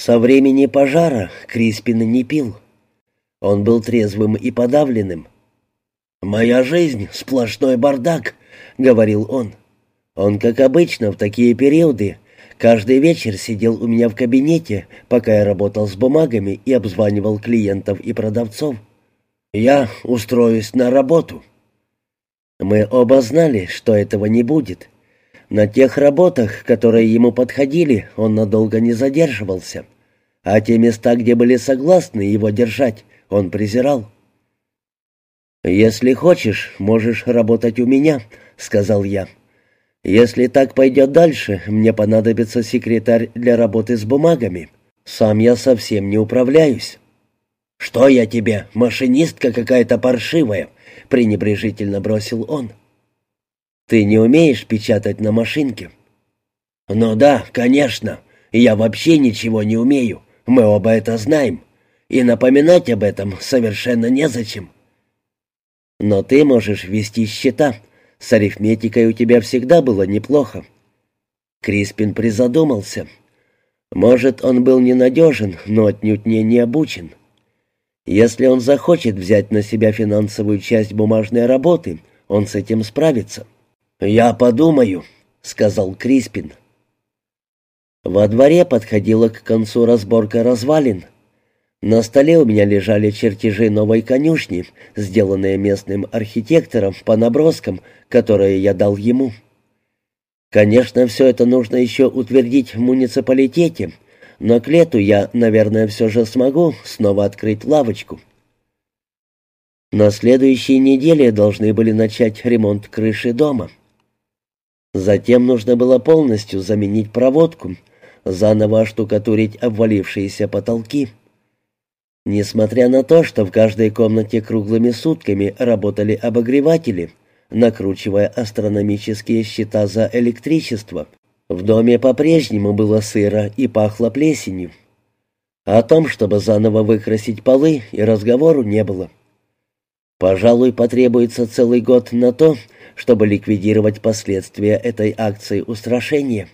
Со времени пожара Криспин не пил. Он был трезвым и подавленным. «Моя жизнь — сплошной бардак», — говорил он. Он, как обычно, в такие периоды каждый вечер сидел у меня в кабинете, пока я работал с бумагами и обзванивал клиентов и продавцов. «Я устроюсь на работу». Мы оба знали, что этого не будет. На тех работах, которые ему подходили, он надолго не задерживался, а те места, где были согласны его держать, он презирал. «Если хочешь, можешь работать у меня», — сказал я. «Если так пойдет дальше, мне понадобится секретарь для работы с бумагами. Сам я совсем не управляюсь». «Что я тебе, машинистка какая-то паршивая?» — пренебрежительно бросил он. «Ты не умеешь печатать на машинке?» «Ну да, конечно. Я вообще ничего не умею. Мы оба это знаем. И напоминать об этом совершенно незачем». «Но ты можешь вести счета. С арифметикой у тебя всегда было неплохо». Криспин призадумался. Может, он был ненадежен, но отнюдь не необучен. Если он захочет взять на себя финансовую часть бумажной работы, он с этим справится. «Я подумаю», — сказал Криспин. Во дворе подходила к концу разборка развалин. На столе у меня лежали чертежи новой конюшни, сделанные местным архитектором по наброскам, которые я дал ему. Конечно, все это нужно еще утвердить в муниципалитете, но к лету я, наверное, все же смогу снова открыть лавочку. На следующей неделе должны были начать ремонт крыши дома. Затем нужно было полностью заменить проводку, заново оштукатурить обвалившиеся потолки. Несмотря на то, что в каждой комнате круглыми сутками работали обогреватели, накручивая астрономические счета за электричество, в доме по-прежнему было сыро и пахло плесенью. О том, чтобы заново выкрасить полы, и разговору не было. Пожалуй, потребуется целый год на то, чтобы ликвидировать последствия этой акции устрашения.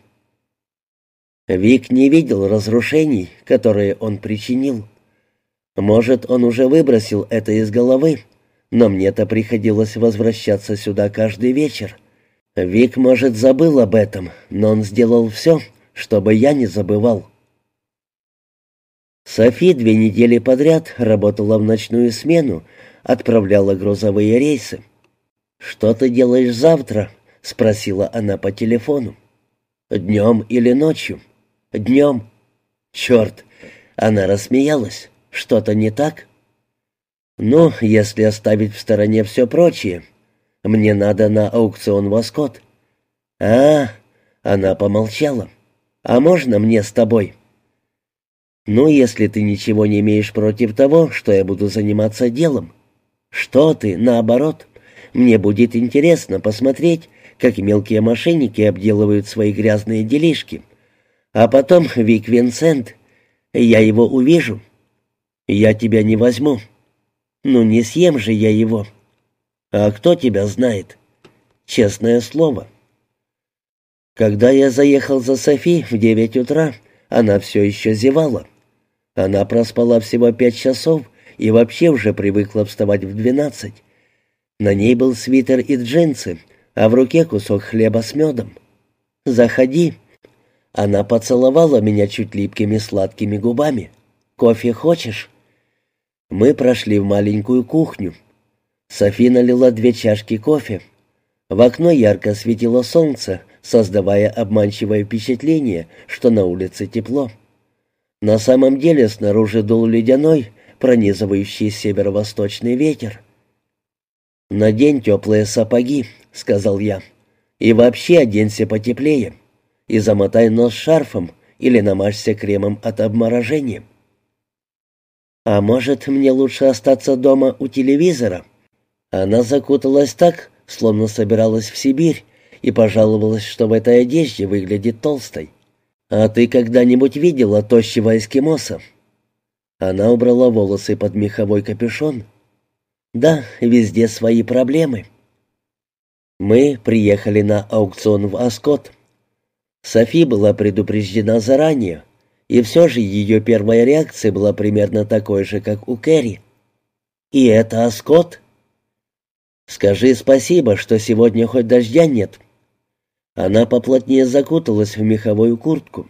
Вик не видел разрушений, которые он причинил. Может, он уже выбросил это из головы, но мне-то приходилось возвращаться сюда каждый вечер. Вик, может, забыл об этом, но он сделал все, чтобы я не забывал. Софи две недели подряд работала в ночную смену, отправляла грузовые рейсы. «Что ты делаешь завтра?» — спросила она по телефону. «Днем или ночью?» «Днем». «Черт!» — она рассмеялась. «Что-то не так?» «Ну, если оставить в стороне все прочее, мне надо на аукцион «Воскот». «А, она помолчала. «А можно мне с тобой?» «Ну, если ты ничего не имеешь против того, что я буду заниматься делом». «Что ты, наоборот?» Мне будет интересно посмотреть, как мелкие мошенники обделывают свои грязные делишки. А потом Вик Винсент. Я его увижу. Я тебя не возьму. Ну, не съем же я его. А кто тебя знает? Честное слово. Когда я заехал за Софи в девять утра, она все еще зевала. Она проспала всего пять часов и вообще уже привыкла вставать в двенадцать. На ней был свитер и джинсы, а в руке кусок хлеба с медом. «Заходи». Она поцеловала меня чуть липкими сладкими губами. «Кофе хочешь?» Мы прошли в маленькую кухню. Софи налила две чашки кофе. В окно ярко светило солнце, создавая обманчивое впечатление, что на улице тепло. На самом деле снаружи дул ледяной, пронизывающий северо-восточный ветер. «Надень теплые сапоги», — сказал я. «И вообще оденься потеплее. И замотай нос шарфом или намажься кремом от обморожения». «А может, мне лучше остаться дома у телевизора?» Она закуталась так, словно собиралась в Сибирь, и пожаловалась, что в этой одежде выглядит толстой. «А ты когда-нибудь видела тощего эскимоса?» Она убрала волосы под меховой капюшон. Да, везде свои проблемы. Мы приехали на аукцион в Аскот. Софи была предупреждена заранее. И все же ее первая реакция была примерно такой же, как у Кэрри. «И это Аскот?» «Скажи спасибо, что сегодня хоть дождя нет». Она поплотнее закуталась в меховую куртку.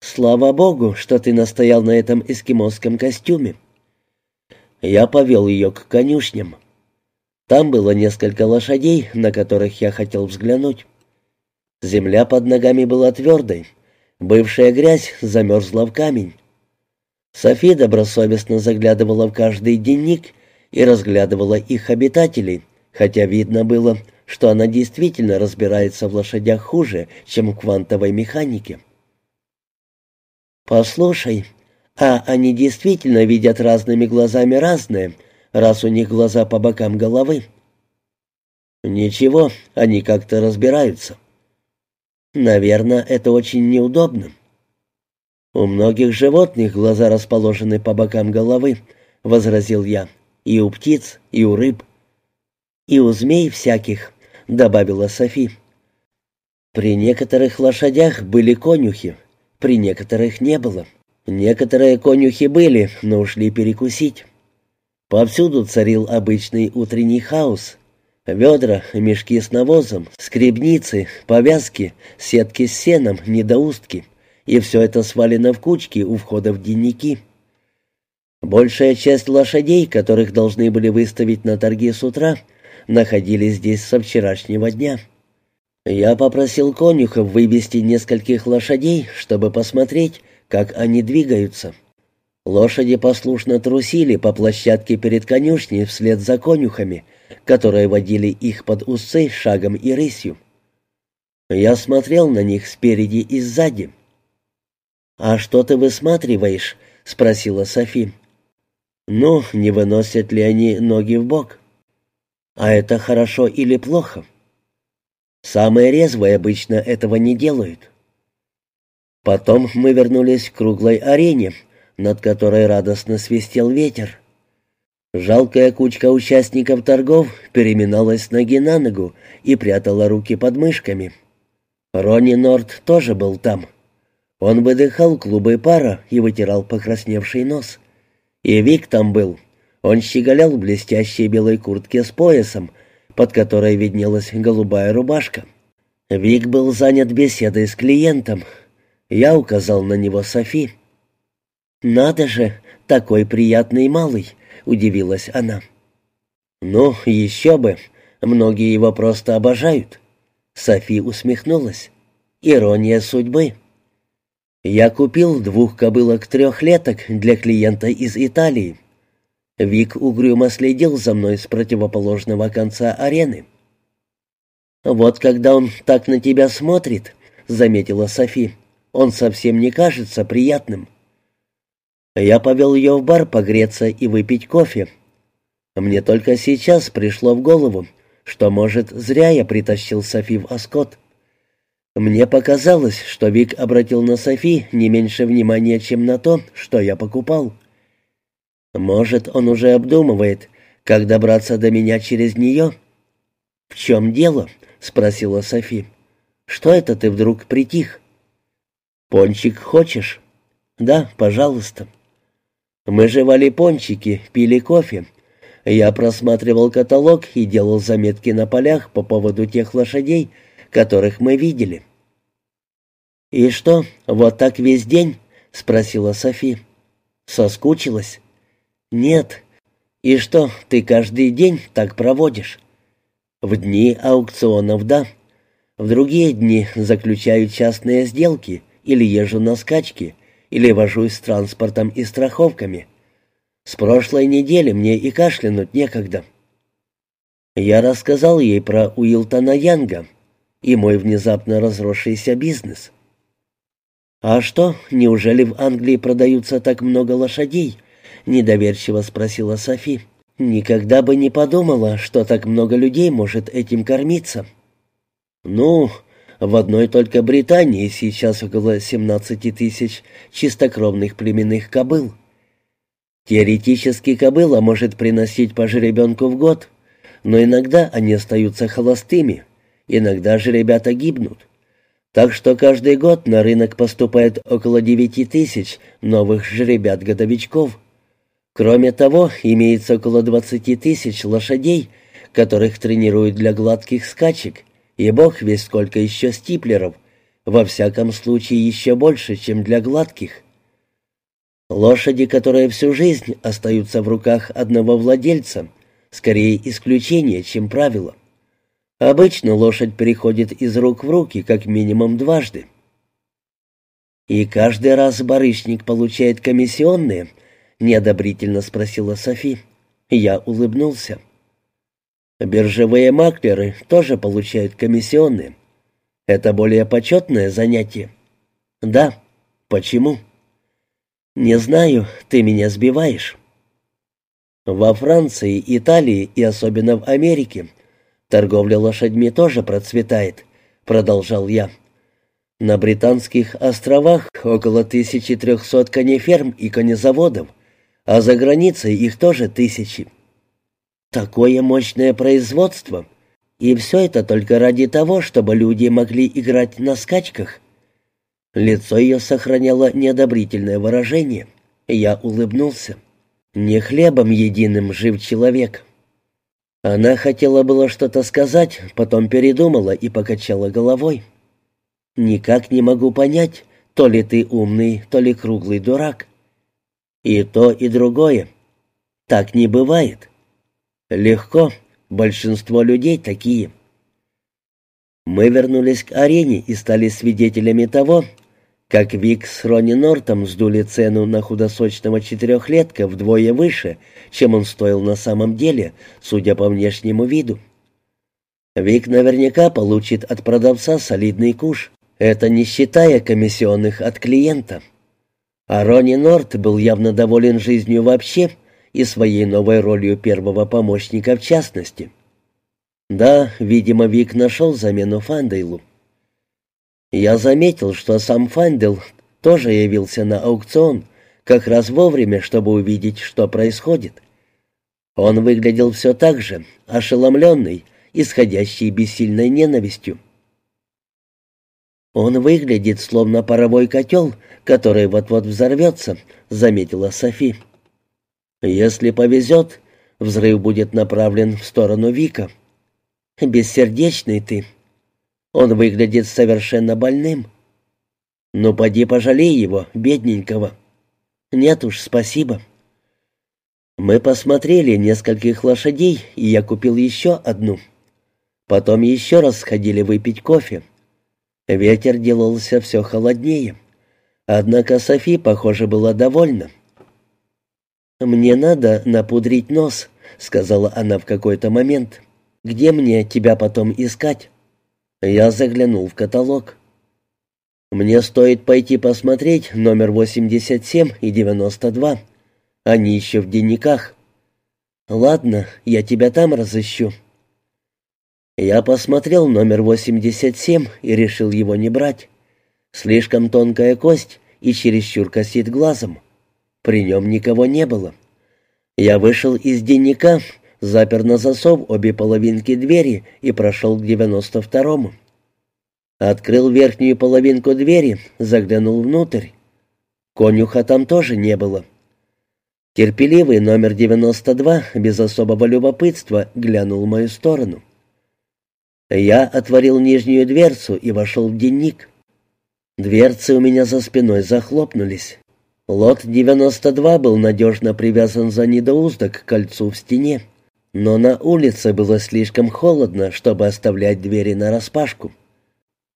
«Слава богу, что ты настоял на этом эскимосском костюме». Я повел ее к конюшням. Там было несколько лошадей, на которых я хотел взглянуть. Земля под ногами была твердой, бывшая грязь замерзла в камень. Софи добросовестно заглядывала в каждый денник и разглядывала их обитателей, хотя видно было, что она действительно разбирается в лошадях хуже, чем в квантовой механике. «Послушай, а они действительно видят разными глазами разное?» раз у них глаза по бокам головы. Ничего, они как-то разбираются. Наверное, это очень неудобно. У многих животных глаза расположены по бокам головы, возразил я. И у птиц, и у рыб. И у змей всяких, добавила Софи. При некоторых лошадях были конюхи, при некоторых не было. Некоторые конюхи были, но ушли перекусить. Повсюду царил обычный утренний хаос. Ведра, мешки с навозом, скребницы, повязки, сетки с сеном, недоустки. И все это свалено в кучки у входа в дневники. Большая часть лошадей, которых должны были выставить на торги с утра, находились здесь со вчерашнего дня. Я попросил конюхов вывести нескольких лошадей, чтобы посмотреть, как они двигаются. Лошади послушно трусили по площадке перед конюшней вслед за конюхами, которые водили их под усы шагом и рысью. Я смотрел на них спереди и сзади. «А что ты высматриваешь?» — спросила Софи. «Ну, не выносят ли они ноги в бок? А это хорошо или плохо?» «Самые резвые обычно этого не делают». Потом мы вернулись к круглой арене, над которой радостно свистел ветер. Жалкая кучка участников торгов переминалась ноги на ногу и прятала руки под мышками. Ронни Норт тоже был там. Он выдыхал клубы пара и вытирал покрасневший нос. И Вик там был. Он щеголял в блестящей белой куртке с поясом, под которой виднелась голубая рубашка. Вик был занят беседой с клиентом. Я указал на него Софи. «Надо же, такой приятный малый!» — удивилась она. «Ну, еще бы! Многие его просто обожают!» Софи усмехнулась. «Ирония судьбы!» «Я купил двух кобылок-трехлеток для клиента из Италии». Вик угрюмо следил за мной с противоположного конца арены. «Вот когда он так на тебя смотрит», — заметила Софи, — «он совсем не кажется приятным». Я повел ее в бар погреться и выпить кофе. Мне только сейчас пришло в голову, что, может, зря я притащил Софи в Аскот. Мне показалось, что Вик обратил на Софи не меньше внимания, чем на то, что я покупал. Может, он уже обдумывает, как добраться до меня через нее? «В чем дело?» — спросила Софи. «Что это ты вдруг притих?» «Пончик хочешь?» «Да, пожалуйста». Мы жевали пончики, пили кофе. Я просматривал каталог и делал заметки на полях по поводу тех лошадей, которых мы видели. «И что, вот так весь день?» — спросила Софи. «Соскучилась?» «Нет. И что, ты каждый день так проводишь?» «В дни аукционов, да. В другие дни заключаю частные сделки или езжу на скачки, или вожусь с транспортом и страховками. С прошлой недели мне и кашлянуть некогда. Я рассказал ей про Уилтона Янга и мой внезапно разросшийся бизнес. «А что, неужели в Англии продаются так много лошадей?» — недоверчиво спросила Софи. «Никогда бы не подумала, что так много людей может этим кормиться». «Ну, в одной только Британии сейчас около 17 тысяч чистокровных племенных кобыл. Теоретически кобыла может приносить по жеребенку в год, но иногда они остаются холостыми, иногда же ребята гибнут. Так что каждый год на рынок поступает около девяти тысяч новых жеребят-годовичков. Кроме того, имеется около двадцати тысяч лошадей, которых тренируют для гладких скачек, и бог весь сколько еще стиплеров, во всяком случае еще больше, чем для гладких. Лошади, которые всю жизнь остаются в руках одного владельца, скорее исключение, чем правило. Обычно лошадь переходит из рук в руки как минимум дважды. «И каждый раз барышник получает комиссионные?» — неодобрительно спросила Софи. Я улыбнулся. «Биржевые маклеры тоже получают комиссионные. Это более почетное занятие?» «Да. Почему?» «Не знаю, ты меня сбиваешь». Во Франции, Италии и особенно в Америке торговля лошадьми тоже процветает, продолжал я. На Британских островах около 1300 конеферм и конезаводов, а за границей их тоже тысячи. Такое мощное производство, и все это только ради того, чтобы люди могли играть на скачках. Лицо ее сохраняло неодобрительное выражение. Я улыбнулся. «Не хлебом единым жив человек». Она хотела было что-то сказать, потом передумала и покачала головой. «Никак не могу понять, то ли ты умный, то ли круглый дурак. И то, и другое. Так не бывает. Легко, большинство людей такие». Мы вернулись к арене и стали свидетелями того, как Вик с Ронни Нортом сдули цену на худосочного четырехлетка вдвое выше, чем он стоил на самом деле, судя по внешнему виду. Вик наверняка получит от продавца солидный куш, это не считая комиссионных от клиента. А Ронни Норт был явно доволен жизнью вообще и своей новой ролью первого помощника в частности. Да, видимо, Вик нашел замену Фандейлу. Я заметил, что сам Фандел тоже явился на аукцион, как раз вовремя, чтобы увидеть, что происходит. Он выглядел все так же, ошеломленный, исходящий бессильной ненавистью. «Он выглядит, словно паровой котел, который вот-вот взорвется», — заметила Софи. «Если повезет, взрыв будет направлен в сторону Вика». «Бессердечный ты», он выглядит совершенно больным. Ну, поди пожалей его, бедненького. Нет уж, спасибо. Мы посмотрели нескольких лошадей, и я купил еще одну. Потом еще раз сходили выпить кофе. Ветер делался все холоднее. Однако Софи, похоже, была довольна. «Мне надо напудрить нос», — сказала она в какой-то момент. «Где мне тебя потом искать?» Я заглянул в каталог. Мне стоит пойти посмотреть номер 87 и 92. Они еще в дневниках. Ладно, я тебя там разыщу. Я посмотрел номер 87 и решил его не брать. Слишком тонкая кость и чересчур косит глазом. При нем никого не было. Я вышел из дневника, запер на засов обе половинки двери и прошел к девяносто второму. Открыл верхнюю половинку двери, заглянул внутрь. Конюха там тоже не было. Терпеливый номер 92 без особого любопытства глянул в мою сторону. Я отворил нижнюю дверцу и вошел в денник. Дверцы у меня за спиной захлопнулись. Лот 92 был надежно привязан за недоуздок к кольцу в стене. Но на улице было слишком холодно, чтобы оставлять двери нараспашку.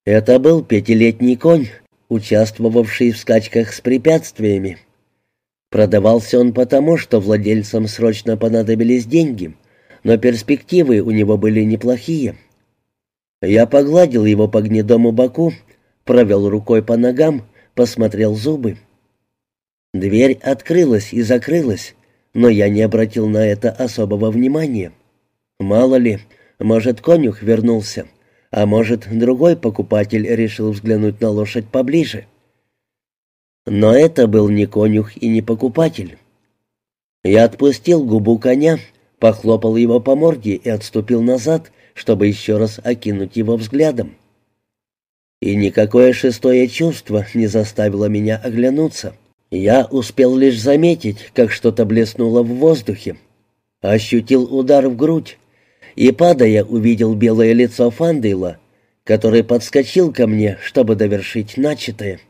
Это был пятилетний конь, участвовавший в скачках с препятствиями. Продавался он потому, что владельцам срочно понадобились деньги, но перспективы у него были неплохие. Я погладил его по гнедому боку, провел рукой по ногам, посмотрел зубы. Дверь открылась и закрылась, но я не обратил на это особого внимания. Мало ли, может, конюх вернулся, а может, другой покупатель решил взглянуть на лошадь поближе. Но это был не конюх и не покупатель. Я отпустил губу коня, похлопал его по морде и отступил назад, чтобы еще раз окинуть его взглядом. И никакое шестое чувство не заставило меня оглянуться. Я успел лишь заметить, как что-то блеснуло в воздухе. Ощутил удар в грудь и, падая, увидел белое лицо Фандейла, который подскочил ко мне, чтобы довершить начатое.